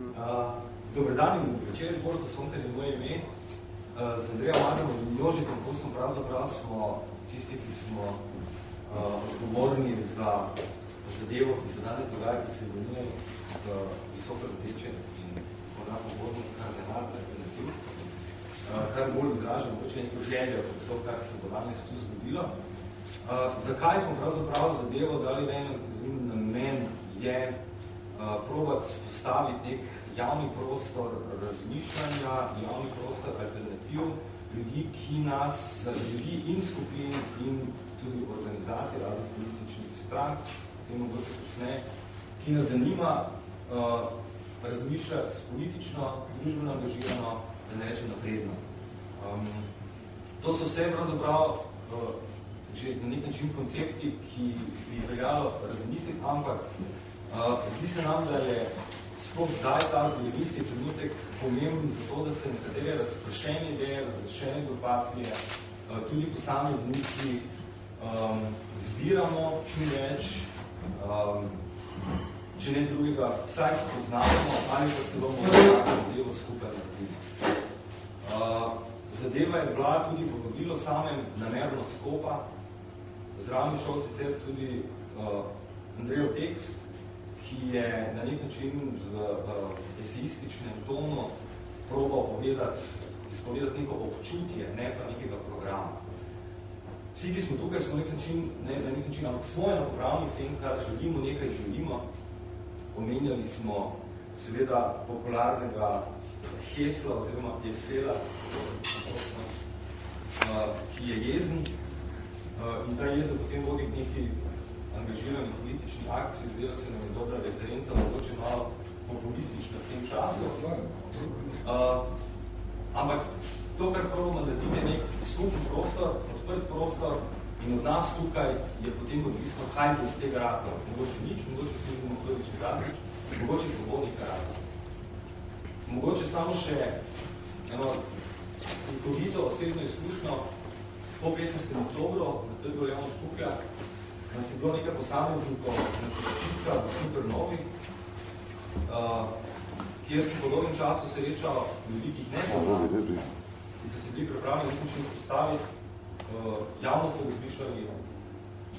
Uh, dober dan in večer, Porto Sonter je moje ime. Uh, z Andreja Marjem in Jožitom Pustom pravzaprav smo tisti, ki smo uh, odgovorni za zadevo, ki se danes dogaja, ki se imenuje v visoko rdeče in morda povozno kardenar alternativ. Uh, kar bolj izražam, mogoče neko željo od to, kar se bo danes tu zgodilo. Uh, zakaj smo pravzaprav zadevo dali ven, namen je uh, probati spostaviti nek javni prostor razmišljanja, javni prostor alternativ, ljudi, ki nas, ljudi in skupin in tudi organizacij raznih političnih strank, in mogoče kasneje, ki nas zanima uh, razmišljati politično, družbeno angažirano, da ne reče napredno. Um, to so vse pravzaprav uh, že na nek način koncepti, ki bi veljalo razmisliti, ampak zdi se nam, da je sploh zdaj ta zgodovinski trenutek pomemben za to, da se nekatere razprešene ideje, razrešene grupacije, eh, tudi posamezniki um, zbiramo čim več, um, če ne drugega, vsaj spoznamo ali pa celo moramo zadevo skupaj narediti. Uh, zadeva je bila tudi v samem namerno skopa, zraven šel sicer tudi uh, Andrejev tekst, ki je na nek način z uh, eseističnem tonu probal povedati, izpovedati neko občutje, ne pa nekega programa. Vsi, ki smo tukaj, smo nek način, ne na nek način, ampak smo enakopravni v tem, kar želimo, nekaj želimo. Omenjali smo seveda popularnega Hesla oziroma Hesela, uh, ki je jezen uh, in ta jezen potem vodi k neki angažiranih političnih akcij, zdela se nam je dobra referenca, mogoče malo populistična v tem času. Uh, ampak to, kar pravimo, da je nek skupen prostor, odprt prostor in od nas tukaj je potem odvisno, kaj bo iz tega rata. Mogoče nič, mogoče se bomo prvič radič, mogoče povodnik rata. Mogoče samo še eno slikovito osebno izkušnjo po 15. oktobru na trgu Leon Škuklja, nas je bilo nekaj posameznikov Kočica v Supernovi, uh, kjer sem po dolgem času srečal ljudi, ki jih ne poznam, ki so se bili pripravljeni nekaj spostaviti, uh, javno so razmišljali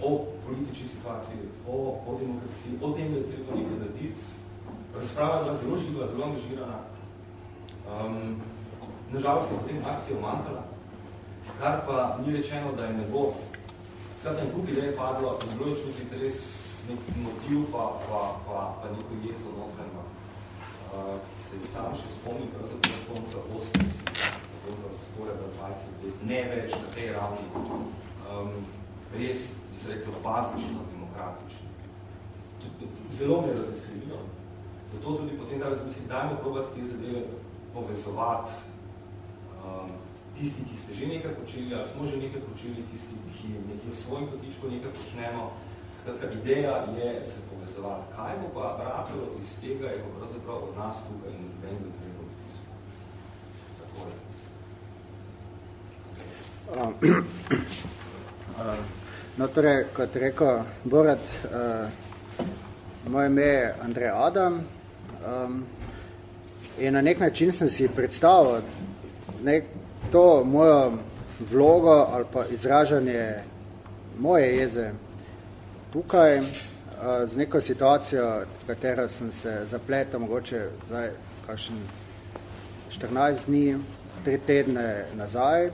o politični situaciji, o, o demokraciji, o tem, da je treba nekaj narediti. Razprava je bila zelo živa, zelo angažirana. Um, nažalost je potem akcija umanjkala, kar pa ni rečeno, da je ne bo Skratka, kup ideje padlo, in bilo je čutiti res nek motiv, pa, pa, pa, pa neko jezo notranjo, uh, ki se sam še spomnim, pravzaprav z konca 80, dobro, skoraj da 20 let, ne več na tej ravni, um, res, bi se rekel, bazično, demokratično. Zelo me razveselilo, zato tudi potem da razmislim, dajmo probati te zadeve povezovati, um, tisti, ki ste že nekaj počeli, ali smo že nekaj počeli, tisti, ki nekaj v svojem kotičku nekaj počnemo. Skratka, ideja je se povezovati. Kaj bo pa ratilo iz tega, je pa pravzaprav od nas tukaj in ven do treba odpisati. Tako je. No, torej, kot rekel Borat, uh, moje ime je Andrej Adam um, in na nek način sem si predstavil nek, to mojo vlogo ali pa izražanje moje jeze tukaj z neko situacijo, v katero sem se zapletel mogoče zdaj kakšen 14 dni, 3 tedne nazaj,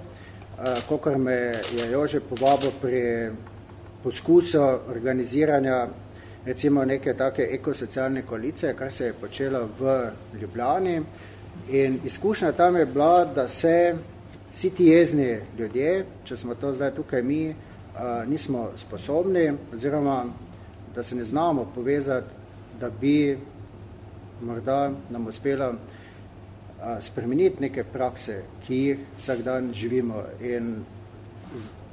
kokor me je Jože povabil pri poskusu organiziranja recimo neke take ekosocialne koalicije, kar se je počelo v Ljubljani. In izkušnja tam je bila, da se vsi ti jezni ljudje, če smo to zdaj tukaj mi, nismo sposobni, oziroma da se ne znamo povezati, da bi morda nam uspelo spremeniti neke prakse, ki jih vsak dan živimo. In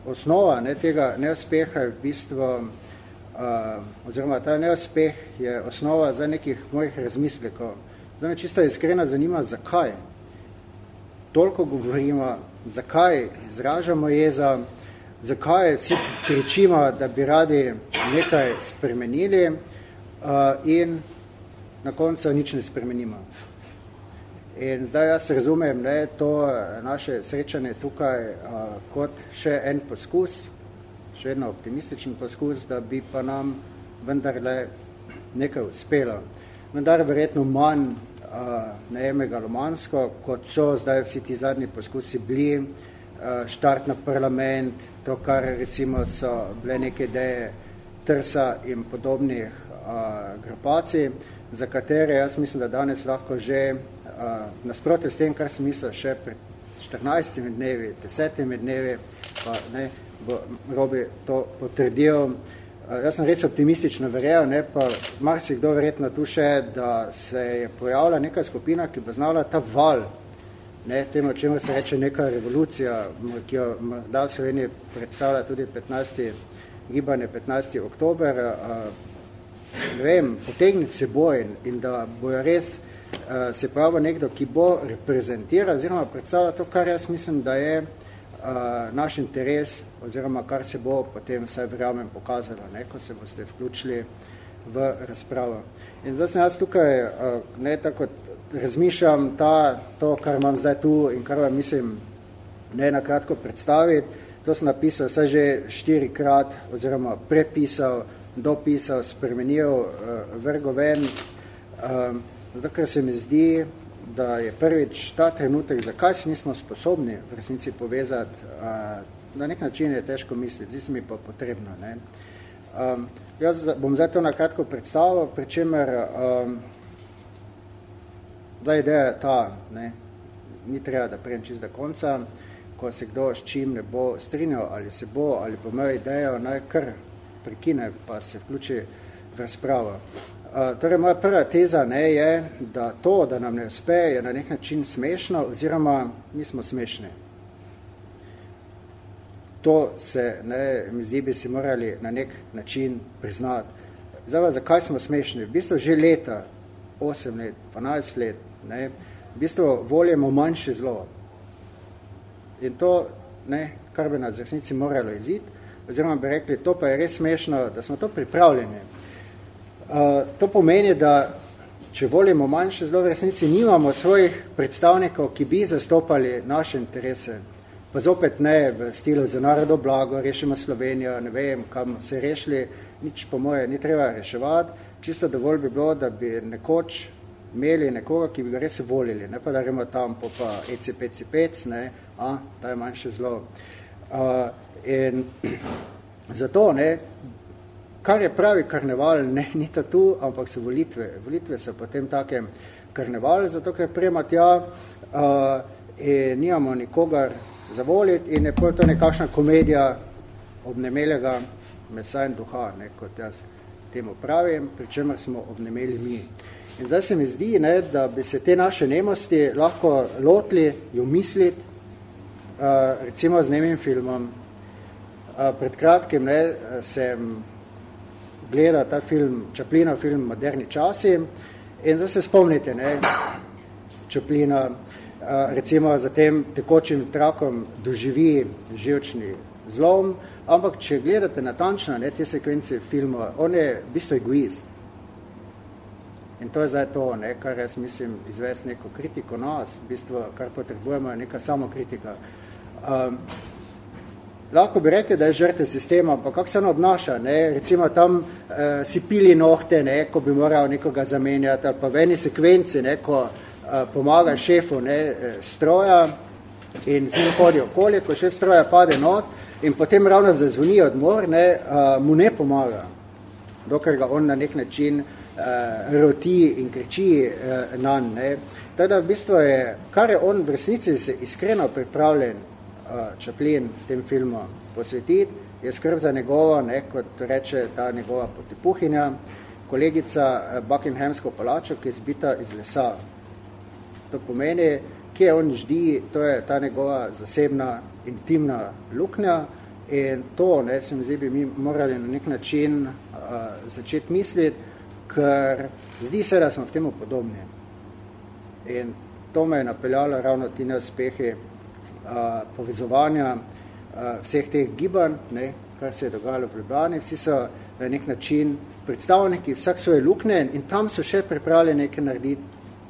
osnova ne, tega neuspeha je v bistvu, oziroma ta neuspeh je osnova za nekih mojih razmislekov. Zdaj me čisto iskreno zanima, zakaj toliko govorimo zakaj izražamo jeza, zakaj vsi kričimo, da bi radi nekaj spremenili uh, in na koncu nič ne spremenimo. In zdaj jaz razumem ne, to naše srečanje tukaj a, kot še en poskus, še eno optimističen poskus, da bi pa nam vendarle nekaj uspelo. Vendar verjetno manj ne megalomansko, kot so zdaj vsi ti zadnji poskusi bili, štart na parlament, to, kar recimo so bile neke ideje trsa in podobnih grupacij, za katere jaz mislim, da danes lahko že nasprotno s tem, kar sem mislil še pred 14 dnevi, 10 dnevi, pa ne, bo Robi to potrdil. Jaz sem res optimistično verjel, ne, pa mar si kdo verjetno tu še, da se je pojavila neka skupina, ki bo znala ta val, ne, temu, čemu se reče neka revolucija, ki jo da v Sloveniji predstavlja tudi 15. gibanje 15. oktober, ne vem, potegniti seboj in da bojo res uh, se pravi nekdo, ki bo reprezentira oziroma predstavlja to, kar jaz mislim, da je naš interes oziroma kar se bo potem vsaj verjamem pokazalo, ne, ko se boste vključili v razpravo. In zdaj sem jaz tukaj, uh, ne, tako razmišljam ta, to, kar imam zdaj tu in kar vam mislim ne na kratko predstaviti, to sem napisal vsaj že štirikrat oziroma prepisal, dopisal, spremenil, uh, vrgoven, uh, Zato, ker se mi zdi, da je prvič ta trenutek, zakaj se nismo sposobni v resnici povezati, na nek način je težko misliti, zdi se mi pa potrebno. Ne. Um, jaz bom zdaj to nakratko predstavil, pri čemer um, da ideja je ta, ne, ni treba, da prejem čist do konca, ko se kdo s čim ne bo strinjal, ali se bo, ali bo imel idejo, naj kar prekine, pa se vključi v razpravo torej, moja prva teza ne, je, da to, da nam ne uspe, je na nek način smešno, oziroma nismo smešni. To se, ne, mi zdi, bi si morali na nek način priznati. Zdaj, zakaj smo smešni? V bistvu že leta, 8 let, 12 let, ne, v bistvu volimo manjše zlo. In to, ne, kar bi nas v resnici moralo iziti, oziroma bi rekli, to pa je res smešno, da smo to pripravljeni. Uh, to pomeni, da če volimo manjše zelo v resnici, nimamo svojih predstavnikov, ki bi zastopali naše interese. Pa zopet ne v stilu za narodo blago, rešimo Slovenijo, ne vem, kam se rešili, nič po moje ni treba reševati, čisto dovolj bi bilo, da bi nekoč imeli nekoga, ki bi ga res volili, ne pa da gremo tam po pa ECPC5, ne, a, ta je manjše zlo. Uh, in zato, ne, kar je pravi karneval, ne, ni to tu, ampak so volitve. Volitve so potem takem karneval, zato ker prema tja uh, in nijamo nikogar zavoliti in je to nekakšna komedija obnemelega mesa in duha, ne, kot jaz temu pravim, pri čemer smo obnemeli mi. In zdaj se mi zdi, ne, da bi se te naše nemosti lahko lotli, jo misliti, uh, recimo z nemim filmom. Uh, pred kratkim ne, sem gleda ta film, Čaplina film Moderni časi in zdaj se spomnite, ne, Čaplina recimo za tem tekočim trakom doživi živčni zlom, ampak če gledate natančno ne, te sekvence filma, on je v bistvu egoist. In to je zdaj to, ne, kar jaz mislim izvesti neko kritiko nas, v bistvu, kar potrebujemo, je neka samokritika. Um, lahko bi rekel, da je žrte sistema, pa kako se on obnaša, ne? recimo tam uh, si pili nohte, ne? ko bi moral nekoga zamenjati, ali pa v eni sekvenci, ne? ko uh, pomaga šefu ne? Eh, stroja in z njim hodi okolje, ko šef stroja pade not in potem ravno zazvoni odmor, ne? Uh, mu ne pomaga, dokler ga on na nek način uh, roti in kriči uh, nan. Ne? Teda v bistvu je, kar je on v resnici se iskreno pripravljen Čaplin v tem filmu posvetiti, je skrb za njegovo, ne, kot reče ta njegova potipuhinja, kolegica Buckinghamsko palačo, ki je zbita iz lesa. To pomeni, kje on ždi, to je ta njegova zasebna, intimna luknja in to, ne, se mi zdi, bi mi morali na nek način uh, začeti misliti, ker zdi se, da smo v temu podobni. In to me je napeljalo ravno ti neuspehi povezovanja vseh teh gibanj, ne, kar se je dogajalo v Ljubljani. Vsi so na nek način predstavniki vsak svoje lukne in tam so še pripravljeni nekaj narediti.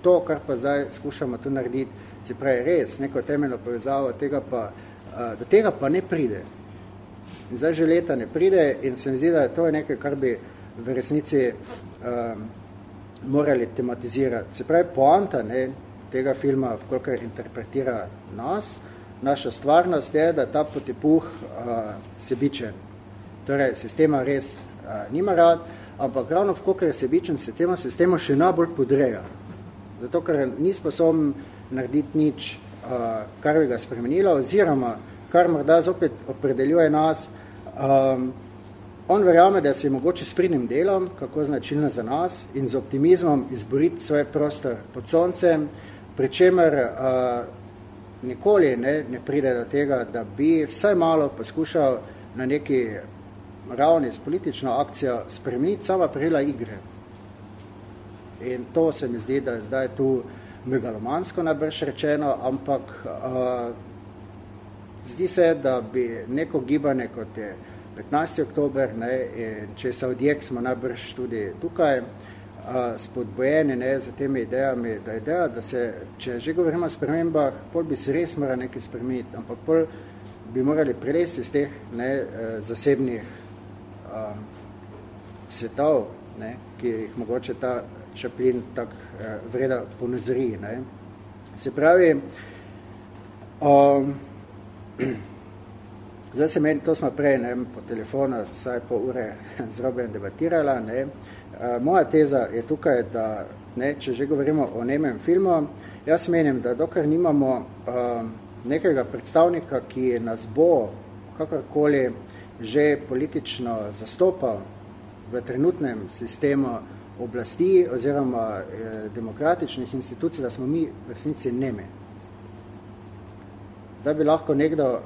To, kar pa zdaj skušamo tu narediti, se pravi res, neko temeljno povezavo, tega pa, do tega pa ne pride. In zdaj že leta ne pride in se mi zdi, da je to nekaj, kar bi v resnici um, morali tematizirati. Se pravi, poanta ne, tega filma, vkolikor interpretira nas, naša stvarnost je, da ta potepuh uh, sebičen. Torej, sistema res uh, nima rad, ampak ravno vkolikor je sebičen, se tema sistema še najbolj podreja. Zato, ker ni sposoben narediti nič, uh, kar bi ga spremenilo, oziroma kar morda zopet opredeljuje nas, um, On verjame, da se je mogoče s pridnim delom, kako značilno za nas, in z optimizmom izboriti svoj prostor pod soncem, pri čemer uh, nikoli ne, ne pride do tega, da bi vsaj malo poskušal na neki ravni s politično akcijo spremeniti sama pravila igre. In to se mi zdi, da je zdaj tu megalomansko najbrž rečeno, ampak uh, zdi se, da bi neko gibanje, kot je 15. oktober, ne, in če se odjek smo najbrž tudi tukaj a, spodbojeni ne, za temi idejami, da ideja, da se, če že govorimo o spremembah, pol bi se res mora nekaj spremeniti, ampak pol bi morali prelesti iz teh ne, zasebnih a, svetov, ne, ki jih mogoče ta Čaplin tak a, vreda ponazori. Ne. Se pravi, um, Zdaj se meni, to smo prej ne, po telefonu, saj po ure z Robem debatirala. Ne. Moja teza je tukaj, da ne, če že govorimo o nemem filmu, jaz menim, da dokler nimamo uh, nekega predstavnika, ki nas bo kakorkoli že politično zastopal v trenutnem sistemu oblasti oziroma eh, demokratičnih institucij, da smo mi v resnici neme. Zdaj bi lahko nekdo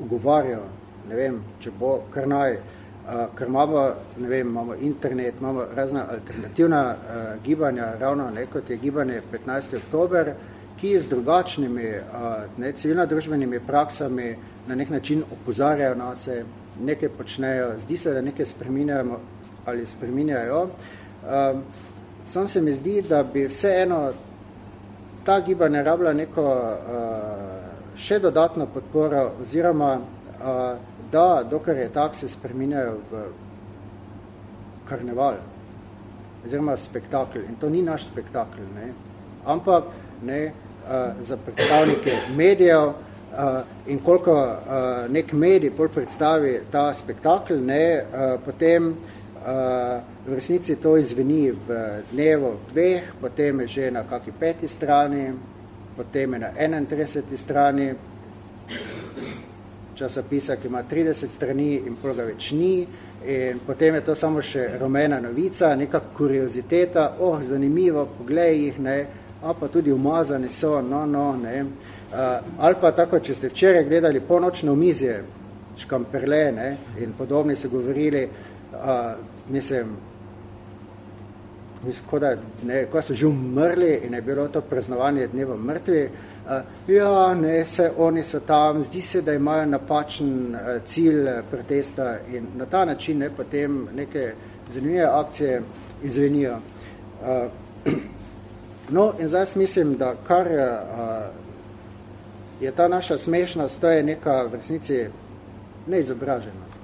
ugovarjal, ne vem, če bo kar naj, uh, ker imamo, ne vem, imamo internet, imamo razna alternativna uh, gibanja, ravno ne, kot je gibanje 15. oktober, ki z drugačnimi uh, ne, civilno-družbenimi praksami na nek način opozarjajo na se, nekaj počnejo, zdi se, da nekaj spreminjajo ali spreminjajo. Um, sam se mi zdi, da bi vseeno ta gibanja rabila neko uh, še dodatno podporo oziroma da, dokar je tak, se spreminjajo v karneval oziroma spektakl. In to ni naš spektakl, ne. Ampak ne, za predstavnike medijev in koliko nek medij pol predstavi ta spektakl, ne, potem v resnici to izveni v dnevo dveh, potem je že na kaki peti strani, potem je na 31. strani časopisa, ki ima 30 strani in pol ga več ni, in potem je to samo še rumena novica, neka kurioziteta, oh, zanimivo, poglej jih, ne, a pa tudi umazani so, no, no, ne. Uh, ali pa tako, če ste včeraj gledali ponočno omizje, škamperle, ne, in podobni so govorili, uh, mislim, mislim, ko, da, ne, ko so že umrli in je bilo to praznovanje dneva mrtvi, uh, ja, ne, se, oni so tam, zdi se, da imajo napačen uh, cilj protesta in na ta način ne, potem neke zanimive akcije izvenijo. No, in zdaj mislim, da kar je ta naša smešnost, to je neka v resnici neizobraženost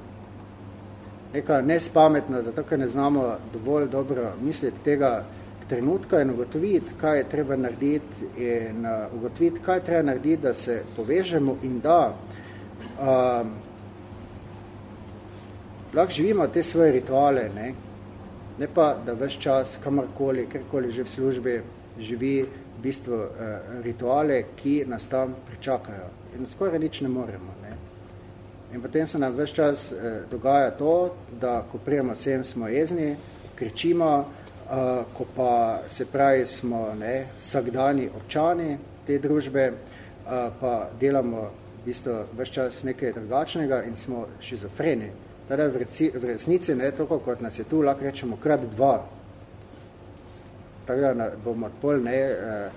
neka nespametna, zato ker ne znamo dovolj dobro misliti tega trenutka in ugotoviti, kaj je treba narediti in uh, ugotoviti, kaj treba narediti, da se povežemo in da uh, lahko živimo te svoje rituale, ne? ne pa, da ves čas, kamorkoli, kjerkoli že v službi živi v bistvu uh, rituale, ki nas tam pričakajo. In skoraj nič ne moremo. Ne? In potem se nam več čas eh, dogaja to, da ko prijemo sem, smo jezni, kričimo, ko pa se pravi smo ne, vsakdani občani te družbe, eh, pa delamo v bistvu več čas nekaj drugačnega in smo šizofreni. Teda v, reci, v resnici ne toliko, kot nas je tu, lahko rečemo krat dva. Tako da na, bomo pol ne, eh,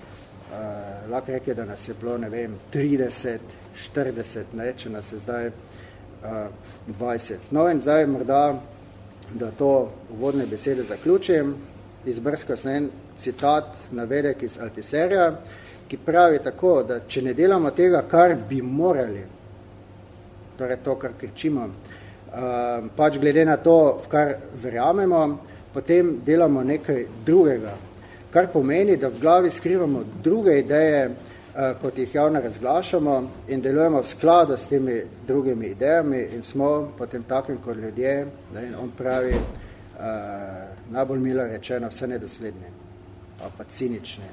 eh, lahko rekel, da nas je bilo, ne vem, 30, 40, ne, če nas je zdaj 20. No in zdaj morda da to uvodne besede zaključim. Izbrskal sem en citat navedek iz Altiserja, ki pravi tako, da če ne delamo tega, kar bi morali, torej to, kar kričimo, uh, pač glede na to, v kar verjamemo, potem delamo nekaj drugega, kar pomeni, da v glavi skrivamo druge ideje, uh, kot jih javno razglašamo in delujemo v skladu s temi drugimi idejami in smo potem takim kot ljudje, da in on pravi, uh, najbolj milo rečeno, vse nedosledni, pa cinični.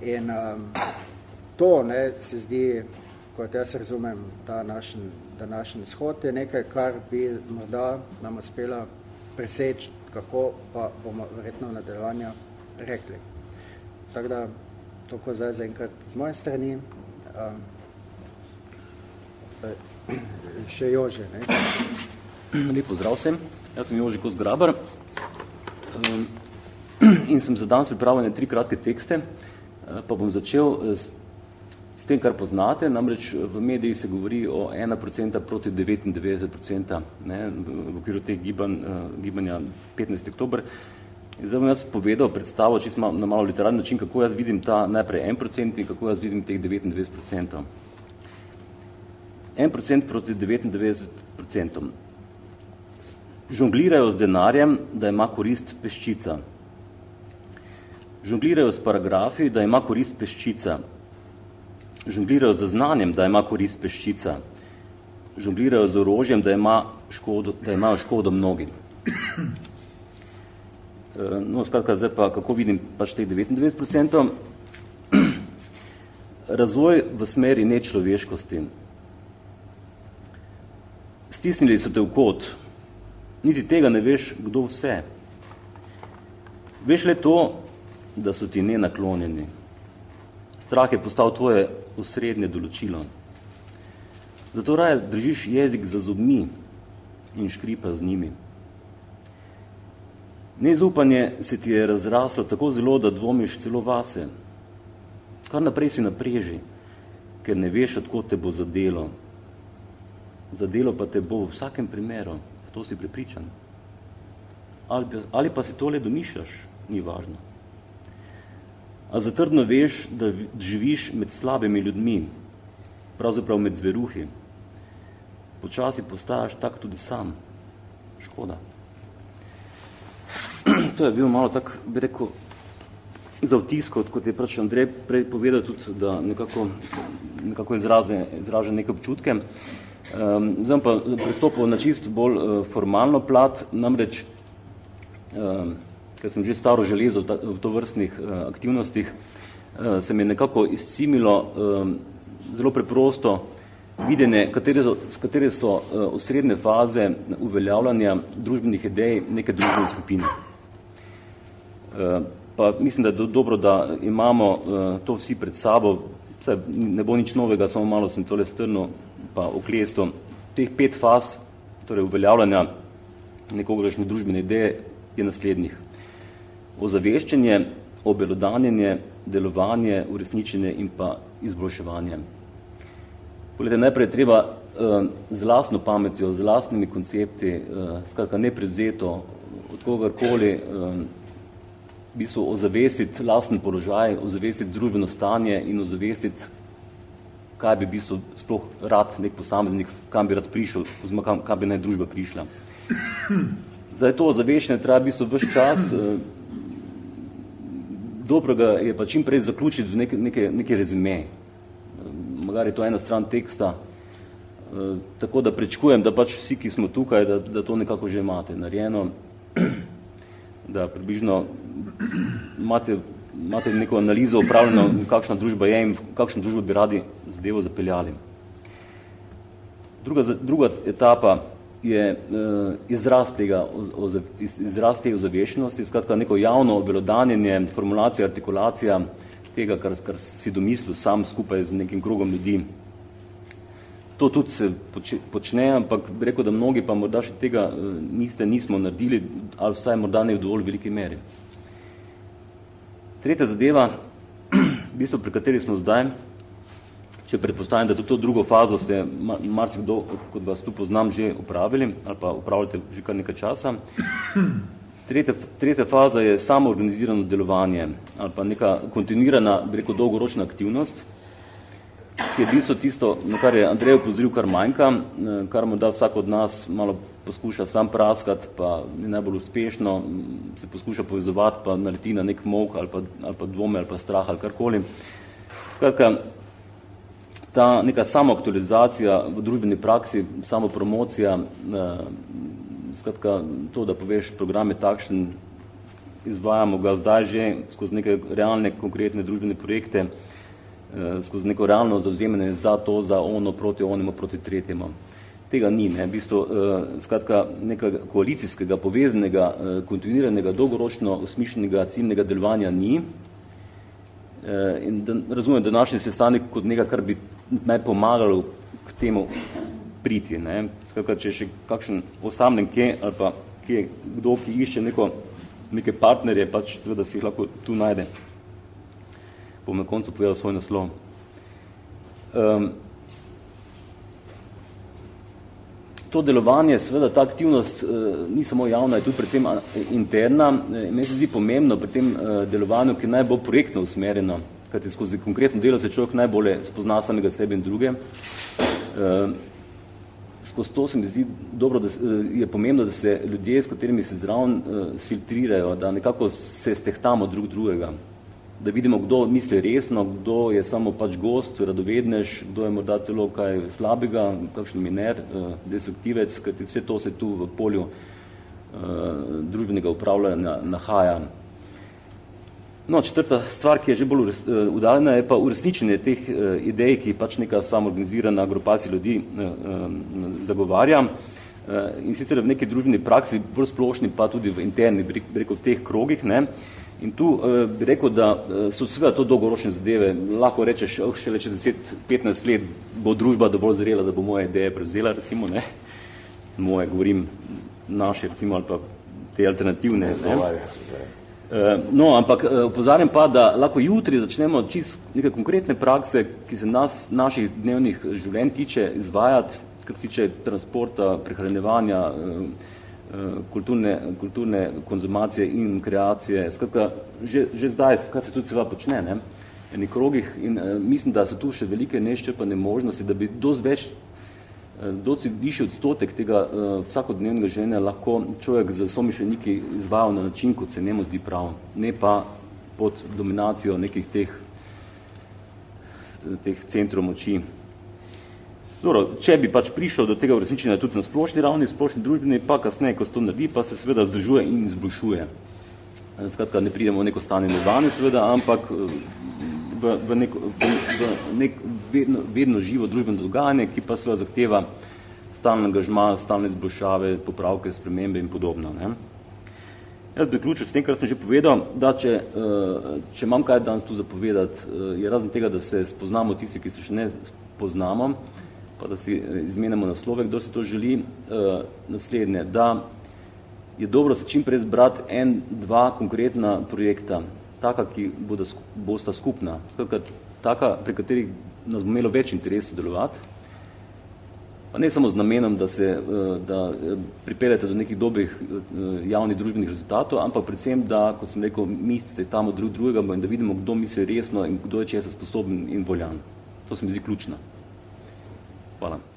In um, to ne, se zdi, kot jaz razumem, ta naš današnji izhod je nekaj, kar bi morda nam uspela preseči, kako pa bomo verjetno v nadaljevanju rekli. Tako da, toliko zdaj zaenkrat z moje strani. Um, zdaj, še Jože. Ne? Lepo zdrav sem. Jaz sem Jože Kos Grabar um, in sem za danes pripravljene tri kratke tekste. Uh, pa bom začel s s tem, kar poznate, namreč v mediji se govori o 1% proti 99% ne, v okviru teh giban, gibanja 15. oktober. In zdaj bom jaz povedal predstavo, če smo na malo literarni način, kako jaz vidim ta najprej 1% in kako jaz vidim teh 99%. 1% proti 99%. Žonglirajo z denarjem, da ima korist peščica. Žonglirajo s paragrafi, da ima korist peščica žonglirajo z znanjem, da ima korist peščica, žonglirajo z orožjem, da, ima škodo, da imajo škodo mnogim. Eh, no, skratka, zdaj pa, kako vidim pač teh 99%, razvoj v smeri nečloveškosti. Stisnili so te v kot, niti tega ne veš, kdo vse. Veš le to, da so ti nenaklonjeni. Strah je postal tvoje osrednje določilo. Zato raje držiš jezik za zobmi in škripa z njimi. Nezaupanje se ti je razraslo tako zelo, da dvomiš celo vase. Kar naprej si napreži, ker ne veš, odkot te bo zadelo. Zadelo pa te bo v vsakem primeru, to si prepričan. Ali, ali pa si tole domišljaš, ni važno a zatrdno veš, da živiš med slabimi ljudmi, pravzaprav med zveruhi. Počasi postajaš tak tudi sam. Škoda. To je bil malo tak, bi rekel, za vtisko, kot je pač Andrej prej povedal tudi, da nekako, nekako izraže, izraže neke občutke. Um, zdaj pa pristopil na čist bolj uh, formalno plat, namreč um, ker sem že staro železo v to vrstnih uh, eh, aktivnostih, uh, se mi je nekako izcimilo um, zelo preprosto videnje, katere so, katere so uh, osrednje faze uveljavljanja družbenih idej neke družbene skupine. Uh, pa mislim, da je do, dobro, da imamo uh, to vsi pred sabo, Vse, ne bo nič novega, samo malo sem tole strno pa oklesto. Teh pet faz, torej uveljavljanja nekograšnje družbene ideje, je naslednjih ozaveščenje, obelodanjenje, delovanje, uresničenje in pa izboljševanje. Poglede, najprej treba uh, z lastno pametjo, z lastnimi koncepti, uh, skratka neprevzeto od kogarkoli, uh, v bistvu ozavestiti lasten položaj, ozavestiti družbeno stanje in ozavestiti, kaj bi v bistvu sploh rad nek posameznik, kam bi rad prišel, oziroma kam, kam bi naj družba prišla. Zdaj to ozaveščenje treba v bistvu vse čas uh, dobro ga je pa čim prej zaključiti v neke, neke, neke rezime. Magar je to ena stran teksta, e, tako da prečkujem, da pač vsi, ki smo tukaj, da, da to nekako že imate narejeno, da približno imate, imate neko analizo upravljeno, kakšna družba je in kakšno družbo bi radi zadevo zapeljali. Druga, druga etapa je uh, izraz tega, oz, izraz te ozaveščenosti, skratka neko javno obelodanjenje, formulacija, artikulacija tega, kar, kar si domislil sam skupaj z nekim krogom ljudi. To tudi se počne, ampak bi rekel, da mnogi pa morda še tega uh, niste, nismo naredili, ali vsaj morda ne v dovolj veliki meri. Tretja zadeva, v bistvu, pri kateri smo zdaj, če predpostavim, da tudi to drugo fazo ste marsikdo, kot vas tu poznam, že upravili ali pa upravljate že kar nekaj časa. Tretja, tretja faza je samo organizirano delovanje ali pa neka kontinuirana, reko, dolgoročna aktivnost, ki je bistvo tisto, na kar je Andrej upozoril, kar manjka, kar mu da vsak od nas malo poskuša sam praskati, pa ni najbolj uspešno, se poskuša povezovati, pa naleti na nek mok ali pa, ali pa dvome ali pa strah ali karkoli. Skratka, ta neka samoaktualizacija v družbeni praksi, samopromocija, eh, skratka, to, da poveš, program je takšen, izvajamo ga zdaj že skozi neke realne, konkretne družbene projekte, eh, skozi neko realno zauzemanje za to, za ono, proti onemu, proti tretjemu. Tega ni, ne, v bistvu, eh, skratka, nekega koalicijskega, povezanega, kontinuiranega, dolgoročno usmišljenega ciljnega delovanja ni, in da, razumem današnji sestanek kot nekaj, kar bi naj pomagalo k temu priti. Ne. Skratka, če še kakšen osamljen kje, ali pa kje, kdo, ki išče neko, neke partnerje, pač seveda si jih lahko tu najde. Bom na koncu povedal svoj naslov. Um, to delovanje, seveda ta aktivnost uh, ni samo javna, je tudi predvsem interna. Meni se zdi pomembno pri tem uh, delovanju, ki naj bo projektno usmerjeno, kajti skozi konkretno delo se človek najbolje spozna samega sebe in druge. Uh, skozi to se mi zdi dobro, da je pomembno, da se ljudje, s katerimi se zraven filtrirajo, da nekako se stehtamo drug drugega, da vidimo, kdo misli resno, kdo je samo pač gost, radovednež, kdo je morda celo kaj slabega, kakšen miner, uh, destruktivec, kajti vse to se tu v polju uh, družbenega upravljanja nahaja. No, četrta stvar, ki je že bolj eh, udaljena, je pa uresničenje teh uh, idej, ki pač neka samoorganizirana grupacija ljudi uh, zagovarja. In sicer v neki družbeni praksi, bolj splošni, pa tudi v interni, v teh krogih. Ne. In tu uh, bi rekel, da uh, so seveda to dolgoročne zadeve. Lahko rečeš, oh, šele če 10-15 let bo družba dovolj zrela, da bo moje ideje prevzela, recimo, ne. Moje, govorim, naše, recimo, ali pa te alternativne. Ne. Eh, no, ampak eh, opozarjam pa, da lahko jutri začnemo čist neke konkretne prakse, ki se nas, naših dnevnih življenj tiče izvajati, kar se tiče transporta, prehranjevanja, eh, kulturne, kulturne konzumacije in kreacije. Skratka, že, že zdaj, kar se tudi seva počne, ne, enih krogih in mislim, da so tu še velike neščrpane možnosti, da bi dosti več Eh, dosti višji odstotek tega uh, vsakodnevnega življenja lahko človek z somišljeniki izvajal na način, kot se njemu zdi prav, ne pa pod dominacijo nekih teh, teh centrov moči. Dobro, če bi pač prišel do tega uresničenja tudi na splošni ravni, splošni družbeni, pa kasneje, ko se to naredi, pa se seveda vzdržuje in izboljšuje. Eh, skratka, ne pridemo v neko stanje nedane, seveda, ampak v, v, nek, v, v nek vedno, vedno živo družbeno dogajanje, ki pa seveda zahteva stalno angažma, stalne izboljšave, popravke, spremembe in podobno. Ne. Jaz bi ključil s tem, kar sem že povedal, da če, eh, če imam kaj danes tu zapovedati, eh, je razen tega, da se spoznamo tisti, ki se še ne spoznamo, pa da si eh, izmenimo naslove, kdo si to želi, naslednje, da je dobro se čim prej zbrati en, dva konkretna projekta, taka, ki bodo, bosta skupna, skratka, taka, pri katerih nas bo imelo več interes sodelovati, pa ne samo z namenom, da se eh, da pripeljete do nekih dobrih javnih družbenih rezultatov, ampak predvsem, da, kot sem rekel, mi se tamo drug drugega in da vidimo, kdo misli resno in kdo je česa sposoben in voljan. To se mi zdi ključno. Balam.